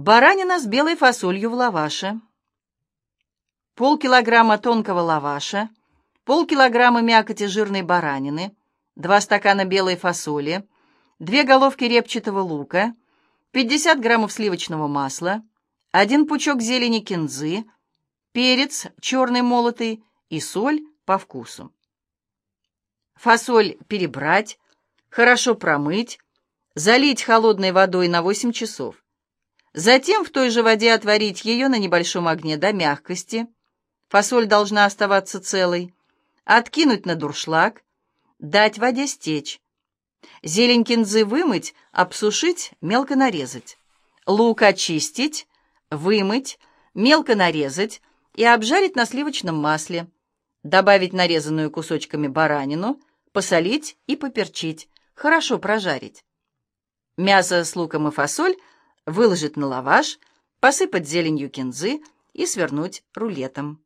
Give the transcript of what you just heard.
Баранина с белой фасолью в лаваше. Полкилограмма тонкого лаваша, полкилограмма мякоти жирной баранины, два стакана белой фасоли, две головки репчатого лука, 50 граммов сливочного масла, один пучок зелени кинзы, перец черный молотый и соль по вкусу. Фасоль перебрать, хорошо промыть, залить холодной водой на 8 часов. Затем в той же воде отварить ее на небольшом огне до мягкости. Фасоль должна оставаться целой. Откинуть на дуршлаг, дать воде стечь. Зелень кинзы вымыть, обсушить, мелко нарезать. Лук очистить, вымыть, мелко нарезать и обжарить на сливочном масле. Добавить нарезанную кусочками баранину, посолить и поперчить. Хорошо прожарить. Мясо с луком и фасоль выложить на лаваш, посыпать зеленью кинзы и свернуть рулетом.